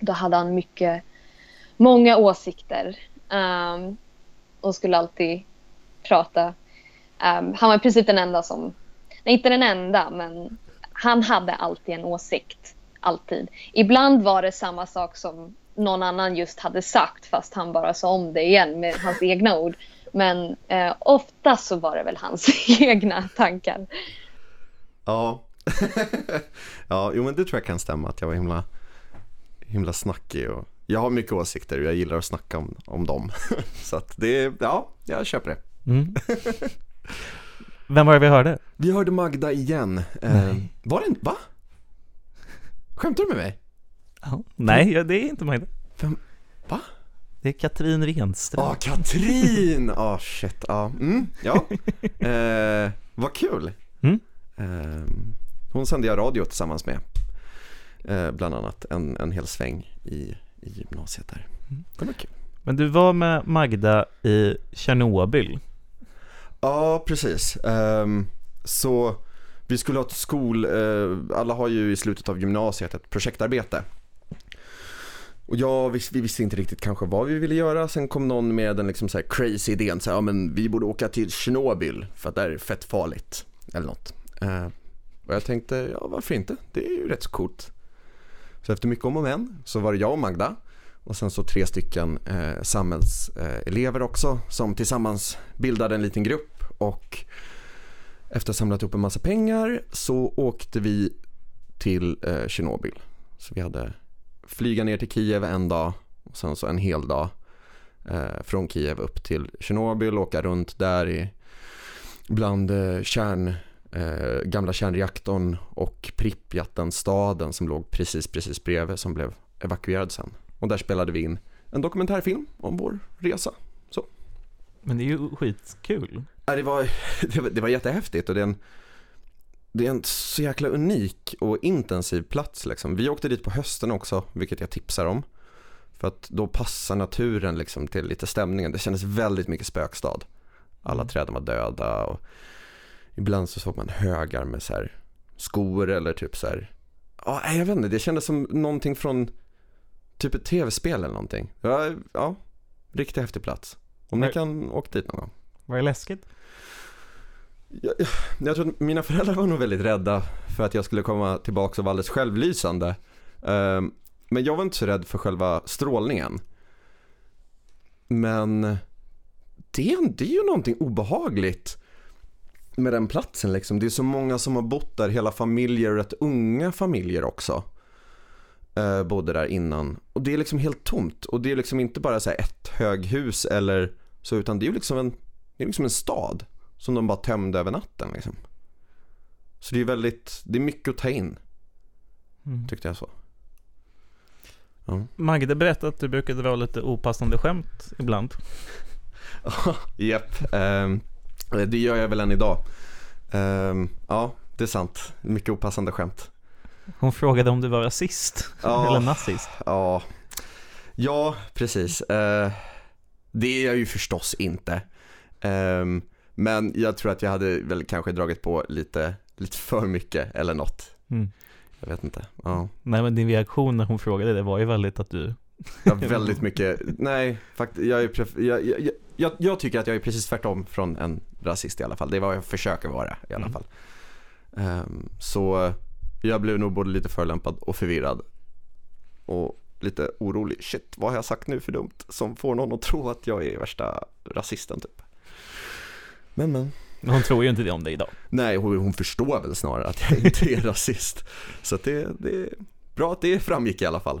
Då hade han mycket, många åsikter. Um, och skulle alltid prata. Um, han var i princip den enda som nej inte den enda, men han hade alltid en åsikt. Alltid. Ibland var det samma sak som någon annan just hade sagt fast han bara sa om det igen med hans egna ord. Men eh, ofta så var det väl hans (laughs) egna tankar. Ja. (laughs) ja, jo men det tror jag kan stämma att jag var himla, himla snackig och jag har mycket åsikter och jag gillar att snacka om, om dem. (laughs) Så att det, ja, jag köper det. Mm. Vem var det vi hörde? Vi hörde Magda igen. Eh, var det en, va? Skämtar du med mig? Ja. Nej, det är inte Magda. Vem, va? Det är Katrin Renström. Ja, Katrin! Ja, shit, ja. Mm, ja. (laughs) Eh, vad kul. Mm. Eh, hon sände jag radio tillsammans med. Eh, bland annat en, en hel sväng i, i gymnasiet där. Det var kul. Men du var med Magda i Tjernobyl. Ja, precis. Ehm, så vi skulle ha ett skol, eh, alla har ju i slutet av gymnasiet ett projektarbete. Och jag, vi, vi visste inte riktigt kanske vad vi ville göra. Sen kom någon med den liksom så här crazy idén, så här, ja men vi borde åka till Tjernobyl för att där är fett farligt. Eller något. Eh, och jag tänkte, ja varför inte? Det är ju rätt så coolt. Så efter mycket om och men så var det jag och Magda och sen så tre stycken eh, samhällselever också som tillsammans bildade en liten grupp och efter att ha samlat upp en massa pengar så åkte vi till eh, Tjernobyl. Så vi hade flyga ner till Kiev en dag och sen så en hel dag eh, från Kiev upp till Tjernobyl, åka runt där i bland eh, kärn, eh, gamla kärnreaktorn och Pripyaten, staden som låg precis, precis bredvid som blev evakuerad sen. Och där spelade vi in en dokumentärfilm om vår resa. Men det är ju skitkul. Ja, det, var, (laughs) det, var, det var jättehäftigt och det är, en, det är en så jäkla unik och intensiv plats liksom. Vi åkte dit på hösten också, vilket jag tipsar om. För att då passar naturen liksom till lite stämningen. Det kändes väldigt mycket spökstad. Alla träden var döda och ibland så såg man högar med så skor eller typ så här. Ja, jag vet inte, det kändes som någonting från typ ett tv-spel eller någonting. Ja, ja riktigt häftig plats. Om ni kan åka dit någon gång. Var det läskigt? Jag, jag, tror att mina föräldrar var nog väldigt rädda för att jag skulle komma tillbaka och vara alldeles självlysande. Ehm, men jag var inte så rädd för själva strålningen. Men det, är- det är ju någonting obehagligt med den platsen liksom. Det är så många som har bott där, hela familjer och rätt unga familjer också. Eh, bodde där innan. Och det är liksom helt tomt. Och det är liksom inte bara så här ett höghus eller så, utan det är ju liksom en, det är liksom en stad som de bara tömde över natten liksom. Så det är väldigt, det är mycket att ta in, Mm. tyckte jag så. Magda berättade att du brukade dra lite opassande skämt ibland. (laughs) Japp, ehm, det gör jag väl än idag. Ehm, ja, det är sant. Mycket opassande skämt. Hon frågade om du var rasist Ja. (laughs) eller nazist. Ja, ja precis. Eh, det är jag ju förstås inte. Ehm, men jag tror att jag hade väl kanske dragit på lite, lite för mycket eller något. Mm. Jag vet inte. Ja. Nej men din reaktion när hon frågade det var ju väldigt att du har väldigt mycket, nej, faktiskt, jag, jag, jag, jag, jag tycker att jag är precis tvärtom från en rasist i alla fall. Det är vad jag försöker vara i alla Mm. fall. Ehm, så jag blev nog både lite förlämpad och förvirrad. Och lite orolig. Shit, vad har jag sagt nu för dumt? Som får någon att tro att jag är värsta rasisten typ. Men men. Hon tror ju inte det om dig idag. Nej, hon, hon förstår väl snarare att jag inte är (laughs) rasist. Så det, det är bra att det framgick i alla fall.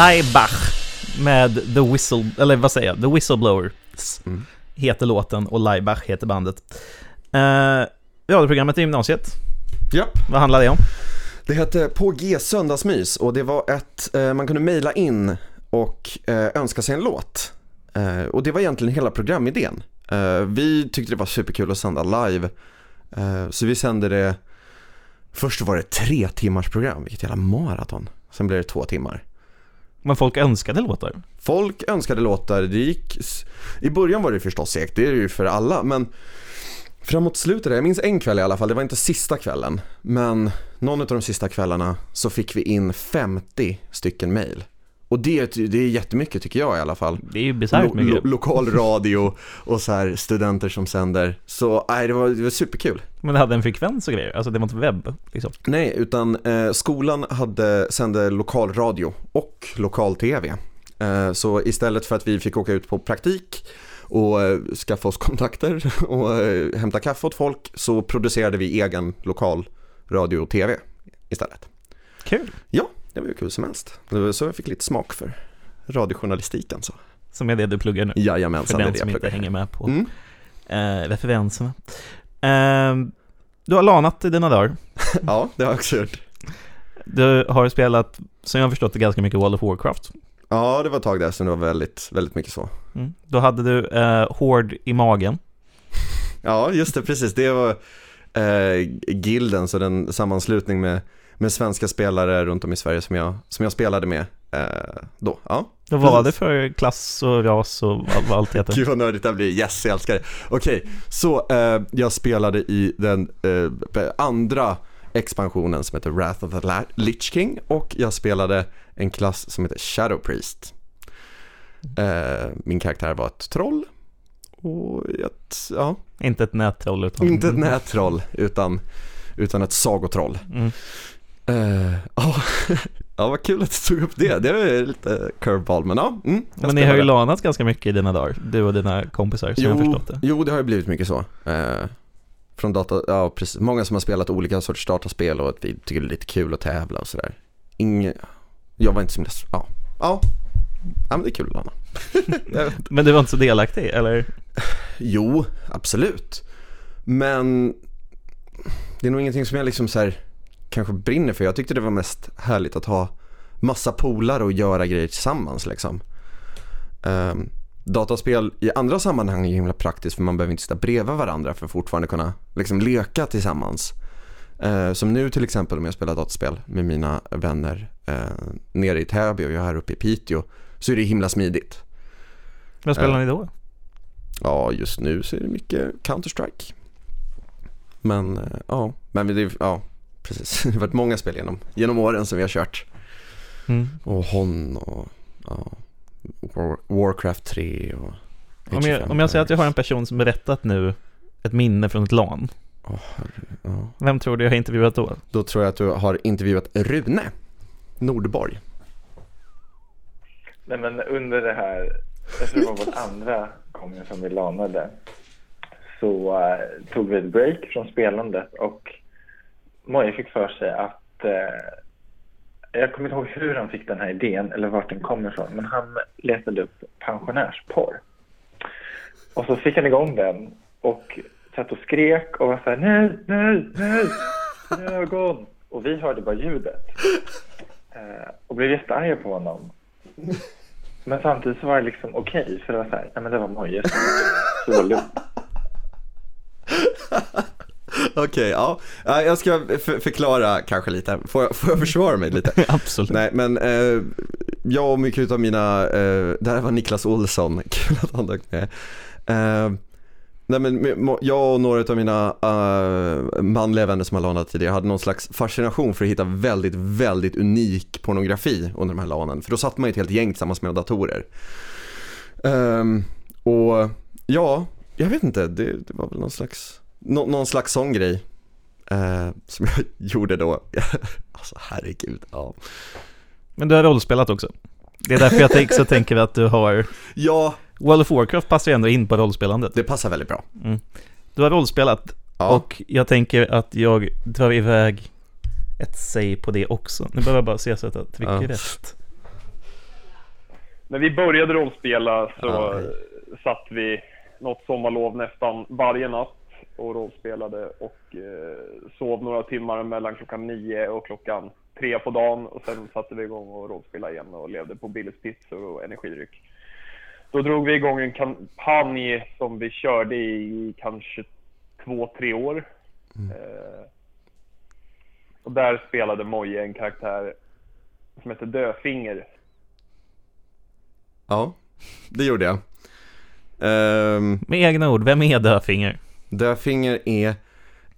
Laibach med The Whistle, eller vad säger jag, The Whistleblowers Mm. heter låten och Laibach heter bandet. Uh, radioprogrammet i gymnasiet, Japp. vad handlar det om? Det hette På G söndagsmys och det var ett, eh, man kunde mejla in och eh, önska sig en låt. Eh, och det var egentligen hela programidén. Eh, vi tyckte det var superkul att sända live. Eh, så vi sände det, först var det tre timmars program, vilket jävla maraton. Sen blev det två timmar. Men folk önskade låtar. Folk önskade låtar, det gick, i början var det förstås segt, det är det ju för alla, men framåt slutet, jag minns en kväll i alla fall, det var inte sista kvällen, men någon av de sista kvällarna så fick vi in 50 stycken mail. Och det, det är jättemycket tycker jag i alla fall. Det är ju bisarrt Lo, mycket. lo, lokal radio och så här studenter som sänder. Så nej, det, var, det var superkul. Men det hade en frekvens och grejer, alltså det var inte webb liksom. Nej, utan eh, skolan hade, sände lokalradio och lokal-tv. Eh, så istället för att vi fick åka ut på praktik och eh, skaffa oss kontakter (laughs) och eh, hämta kaffe åt folk så producerade vi egen lokal radio och tv istället. Kul! Ja, det var ju kul som helst. Det var så jag fick lite smak för radiojournalistiken så. Som är det du pluggar nu, för Jajamensan, det är den som inte hänger med på Mm. eh, referenserna. Eh, du har lanat i dina dagar. (laughs) Ja, det har jag också gjort. Du har spelat, som jag har förstått det, ganska mycket World of Warcraft. Ja, det var ett tag där som det var väldigt, väldigt mycket så. Mm. Då hade du eh, Hord i magen. Ja, just det, precis. Det var eh, Gilden, så den sammanslutning med, med svenska spelare runt om i Sverige som jag, som jag spelade med eh, då. Ja, Vad var det för klass och ras och vad, allt heter? (laughs) Gud vad nördigt det här blir, yes jag älskar det. Okej, så eh, jag spelade i den eh, andra expansionen som heter Wrath of the Lich King och jag spelade en klass som heter Shadow Priest. Eh, min karaktär var ett troll och ett, ja, Inte ett nättroll utan... inte ett nättroll utan, utan ett sagotroll. Mm. Eh, ja, (laughs) ja, vad kul att du tog upp det. Det är lite curveball, men ja. Mm, Men ni har ju lanat ganska mycket i dina dagar, du och dina kompisar, som jag har Jo, förstått det. jo, det har ju blivit mycket så. Eh, från data, ja precis. Många som har spelat olika sorters dataspel och att vi tycker det är lite kul att tävla och sådär. Inge, jag var inte så mest, ja. Ja, ja men det är kul att (laughs) inte. Men du var inte så delaktig, eller? jo, absolut. Men det är nog ingenting som jag liksom så här kanske brinner för. Jag tyckte det var mest härligt att ha massa polare och göra grejer tillsammans liksom. Ehm, dataspel i andra sammanhang är himla praktiskt för man behöver inte sitta bredvid varandra för att fortfarande kunna liksom leka tillsammans. Eh, som nu till exempel om jag spelar dataspel med mina vänner eh, nere i Täby och jag är här uppe i Piteå så är det himla smidigt. Vad spelar Ja. ni då? Ja, just nu så är det mycket Counter-Strike. Men eh, ja, men det ja, precis. (laughs) Det har varit många spel genom, genom åren som vi har kört. Mm. Och Hon och ja, War, Warcraft 3 och Om, jag, om jag säger att jag har en person som berättat nu ett minne från ett LAN, herre, ja. vem tror du jag har intervjuat då? Då tror jag att du har intervjuat Rune Nordborg. Nej men under det här, jag tror det var vårt andra gången som vi lanade, så eh, tog vi ett break från spelandet och Moje fick för sig att, eh, jag kommer inte ihåg hur han fick den här idén eller vart den kommer ifrån, men han letade upp pensionärsporr. Och så fick han igång den och satt och skrek och var så här nej, nej, nej, mina ögon. Och vi hörde bara ljudet. Eh, och blev jättearga på honom. Men samtidigt så var det liksom okej, för det var så här, nej men det var Moje som så det var lugnt. (laughs) Okej, ja. ja. Jag ska för, förklara kanske lite. Får jag, får jag försvara mig lite? (laughs) Absolut. Nej, men eh, jag och mycket av mina, eh, det här var Niklas Olsson, (laughs) kul att han dök med. Eh, nej men jag och några av mina eh, manliga vänner som har lanat tidigare hade någon slags fascination för att hitta väldigt, väldigt unik pornografi under de här lanen. För då satt man i ett helt gäng tillsammans med datorer. Ehm, och ja, jag vet inte, det, det var väl någon slags, nå, någon slags sån grej. eh, som jag (laughs) gjorde då. (laughs) alltså herregud, ja. Men du har rollspelat också. Det är därför jag tänker, så tänker vi att du har... Ja, World of Warcraft passar ju ändå in på rollspelandet. det passar väldigt bra. Du har rollspelat Ja. och jag tänker att jag drar iväg ett säg på det också. Nu behöver jag bara se så att jag trycker Ja. rätt. När vi började rollspela så Ja, satt vi något sommarlov nästan varje natt och rollspelade och eh, sov några timmar mellan klockan nio och klockan tre på dagen och sen satte vi igång och rollspelade igen och levde på Billys pizzor och energidryck. Då drog vi igång en kampanj som vi körde i kanske två, tre år. Eh, och där spelade Moje en karaktär som heter Döfinger Ja, det gjorde jag. Ehm, Med egna ord, vem är Döfinger? Döfinger är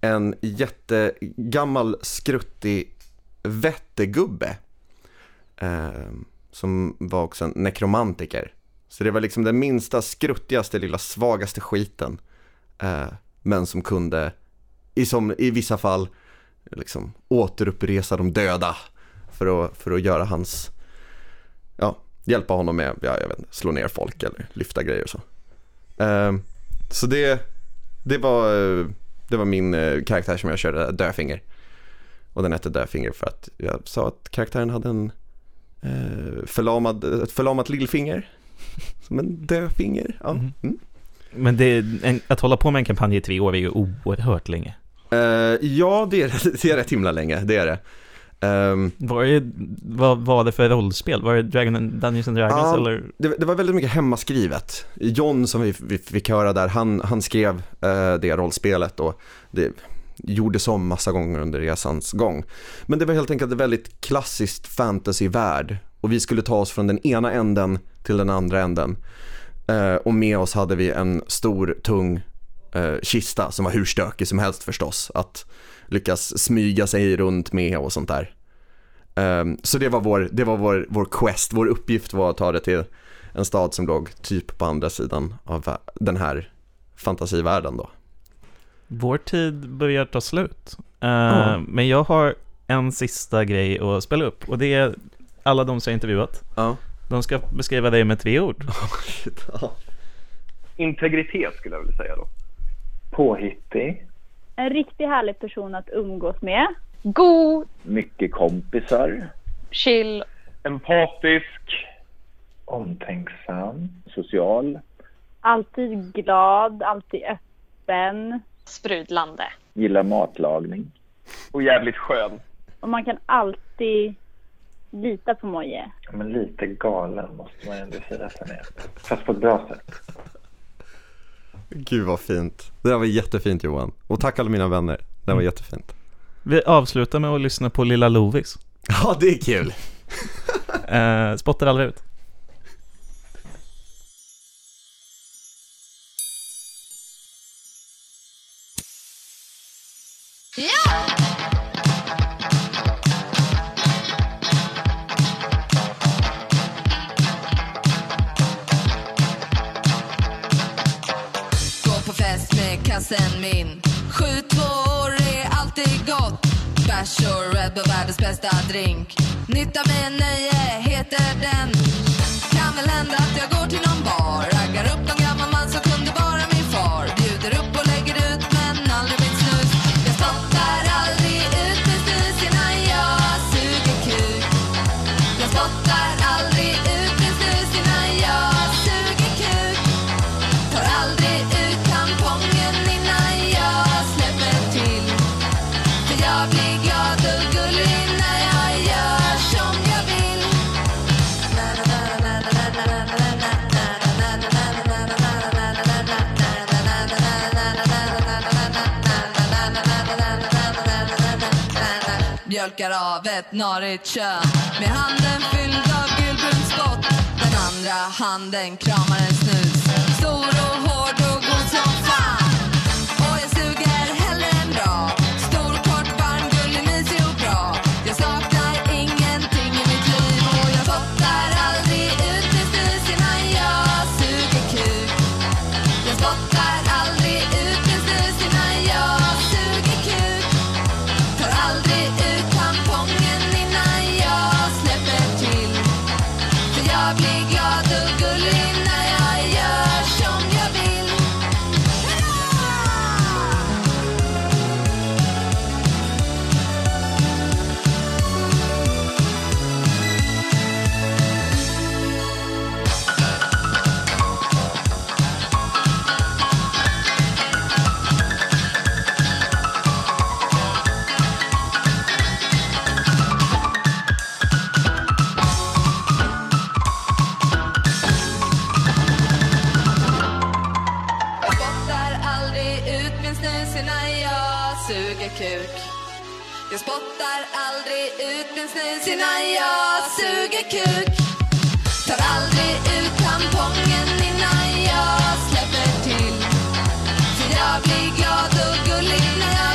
en jättegammal skruttig vättegubbe. Eh, som var också en nekromantiker. Så det var liksom den minsta, skruttigaste, lilla svagaste skiten. eh, men som kunde, i, som, i vissa fall, liksom återuppresa de döda. För att, för att göra hans, ja, hjälpa honom med, ja, jag vet inte, slå ner folk eller lyfta grejer och så. Eh, så det, det var, eh, det var min eh, karaktär som jag körde, Döfinger. Och den hette Döfinger för att jag sa att karaktären hade en eh, förlamad, ett förlamat lillfinger. (laughs) Som en döfinger. Ja. Mhm. Mm. Men det, en, att hålla på med en kampanj i tre år är ju oerhört länge. Eh, ja, det är, (laughs) det är rätt himla länge, det är det. Ehm, Var det, vad var det för rollspel? Var det Dragon and Dungeons and Dragons Ja, eller? det, det var väldigt mycket hemmaskrivet. John som vi, vi fick höra där, han, han skrev eh, det rollspelet och det gjordes om massa gånger under resans gång. Men det var helt enkelt ett väldigt klassiskt fantasyvärld och vi skulle ta oss från den ena änden till den andra änden. Eh, och med oss hade vi en stor, tung eh, kista som var hur stökig som helst förstås. Att lyckas smyga sig runt med och sånt där. Ehm, så det var, vår, det var vår, vår quest, vår uppgift var att ta det till en stad som låg typ på andra sidan av den här fantasivärlden då. Vår tid börjar ta slut. Eh, Ja. Men jag har en sista grej att spela upp och det är alla de som jag intervjuat. Ja. De ska beskriva dig med tre ord. (laughs) integritet skulle jag vilja säga då. Påhittig, En riktigt härlig person att umgås med. God, mycket kompisar, chill, Empatisk, omtänksam, social, Alltid glad, alltid öppen. sprudlande. gillar matlagning. och jävligt skön. Och man kan alltid lita på Moje. Men lite galen måste man ändå säga att den är. Fast på ett bra sätt. Gud vad fint. Det där var jättefint Johan. Och tack alla mina vänner. Det var jättefint. Vi avslutar med att lyssna på Lilla Lovis. Ja, det är kul. Eh, spottar aldrig ut. Sen min Sju tvåor är alltid gott. Bärs och Red Bull världens bästa drink. Nytta med nöje heter den. Kan väl hända att jag går till någon bar. mjölkar av ett narigt kön. Med handen fylld av gulbrunt skott den andra handen kramar en snus. Stor och hård och ut en snus innan jag suger kuk. Tar aldrig ut tampongen innan jag släpper till. För jag blir glad och gullig när jag